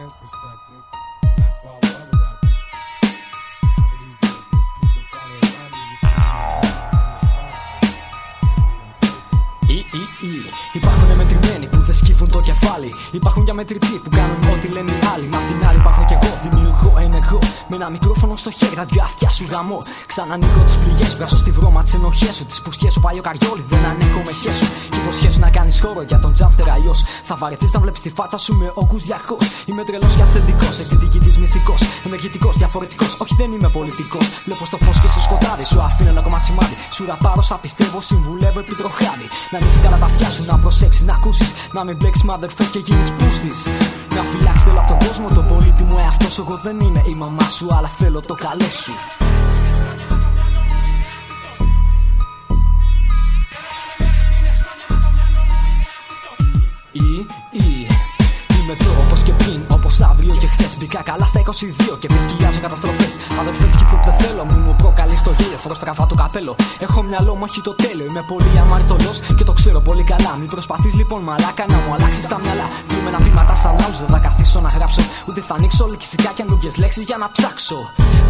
fans' perspective, that for all other rappers, I believe that there's people follow around me Ή, ή, ή. Υπάρχουν μετρημένοι που δεν σκύβουν το κεφάλι. Υπάρχουν για μετρητοί που κάνουν ό,τι λένε οι άλλοι. Μα απ' την άλλη υπάρχω κι εγώ, δημιουργώ ένα εγώ. Με ένα μικρόφωνο στο χέρι, τα δυο αυτιά σου γαμώ. Ξανανοίγω τις πληγές σου, βγάζω στη βρώμα τις ενοχές σου. Τις πουστιές σου, παλιό καριόλι, δεν ανέχομαι χέσου. Και υποσχέσου να κάνεις χώρο για τον τζάμστερ αλλιώς. Θα βαρεθείς να βλέπεις τη φάτσα σου με όγκους διαχώ. Είμαι τρελός και αυθεντικός, εκδικητής μυστικός. Ενεργητικός, διαφορετικός, όχι δεν είμαι πολιτικός. Βλέπω στο φως και στο σκοτάδι, σου αφήνω ένα ακόμα σημάδι. Σου ραπάρω, σα πιστεύω, συμβουλεύω επί τροχάδι. Να ανοίξεις καλά τα αυτιά σου, να προσέξεις, να ακούσεις. Να μην μπλέξεις μαδερφές και γίνεις πούστης. Να φυλάξεις θέλω από τον κόσμο, τον πολύτιμο εαυτό σου. Εγώ δεν είμαι η μαμά σου, αλλά θέλω το καλό σου. Ή, ή, Είμαι εδώ όπω και πριν, όπως αύριο και χθες. Μπήκα καλά στα 22 και μη σκυλιάζω καταστροφές. Αδερφέ fatta Φορώ στραβά το καπέλο. Έχω μυαλό μου, όχι το τέλειο. Είμαι πολύ αμαρτωλός και το ξέρω πολύ καλά. Μην προσπαθείς λοιπόν μαλάκα να μου αλλάξεις τα μυαλά. Πλήμενα βήματα σαν άουζ, δεν θα καθίσω να γράψω. Ούτε θα ανοίξω λεξικά και ανούγε λέξεις για να ψάξω.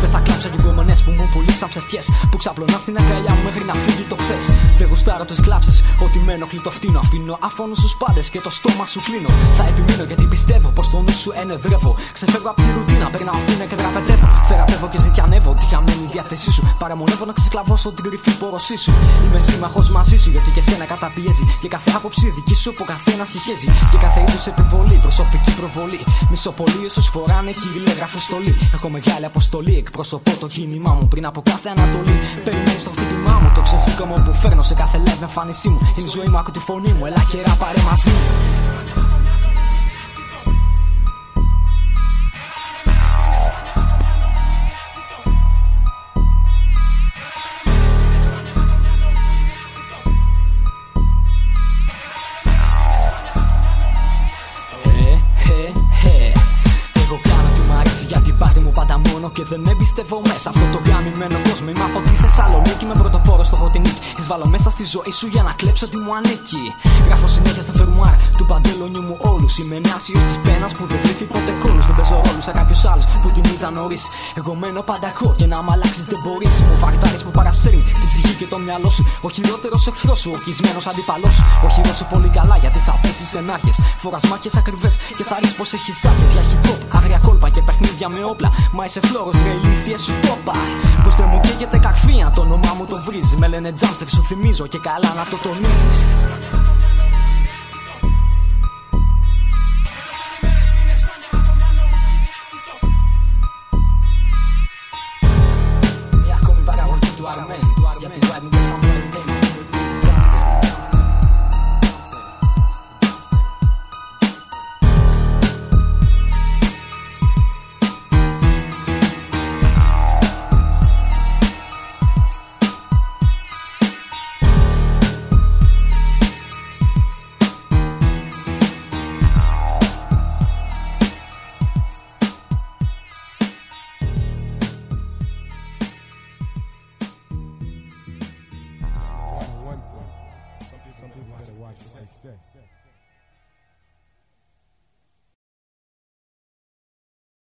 Δεν θα κλάψω και υπομονέ που μου πουλήσαν ψευτιές. Που ξαπλωνά στην αγκαλιά μου μέχρι να φύγει το χθες. Δεν γουστάρω τις κλάψεις, ότι με ενοχλεί το φτύνο. Αφήνω αφώνου στους πάντες και το στόμα σου κλείνω. Θα επιμείνω γιατί πιστεύω πως το νου σου ενεδρεύω. Ξεφεύγω από τη ρουτίνα, περνάω αυτήν και δραπετεύω. Θεραπεύω και ζητιανεύω τη χαμένη διάθεσή σου. Παραμονεύω να ξεσκλαβώσω την κρυφή πόρωσή σου. Είμαι σύμμαχος μαζί σου γιατί και σένα καταπιέζει. Και κάθε άποψη δική σου που καθένας στοιχίζει. Και κάθε είδους επιβολή, προσωπική προβολή. Μισοπολί σου φοράνε χιλιόγραφο στολή. Έχω μεγάλη αποστολή, εκπροσωπώ το κίνημά μου πριν από κάθε ανατολή. Περιμένεις το χτύπημά μου, το ξεσήκωμο που φέρνω σε κάθε live εμφάνισή μου. Είναι η ζωή μου, άκου τη φωνή μου, ελά και πάρε μαζί μου. Και δεν εμπιστεύω μέσα αυτό το γαμημένο κόσμο. Είμαι από τη Θεσσαλονίκη με πρωτοπόρο στο Φωτεινίκη. Τις βάλω μέσα στη ζωή σου για να κλέψω τι μου ανήκει. Γράφω συνέχεια στο φερμουάρ του παντελονιού μου όλους. Είμαι νεάσιο της πένας που δεν βρίσκει ποτέ κόλου. Δεν παίζω ρόλους σαν κάποιος άλλος που την είδα νωρίς. Εγώ μένω πάντα εγώ και να μ' αλλάξεις δεν μπορείς. Μου βαρδάρι που παρασύρει την ψυχή και το μυαλό σου. Ο χειρότερος εχθρός σου, ο κισμένο αντίπαλό σου. Ο χειρότερο πολύ καλά γιατί θα πέσεις σε νάχε. Φοράς μάχες ακριβές και θα ρίξει πως έχεις άρχε για hip hop. Άγρια κόλπα και παιχνίδια με όπλα. Μα είσαι φλόρος, ρε ηλίθιες σου τόπα. Πως δεν μου καίγεται καρφί αν το όνομά μου το βρίζεις. Με λένε τζάμστερ, σου θυμίζω και καλά να το τονίζεις. I say.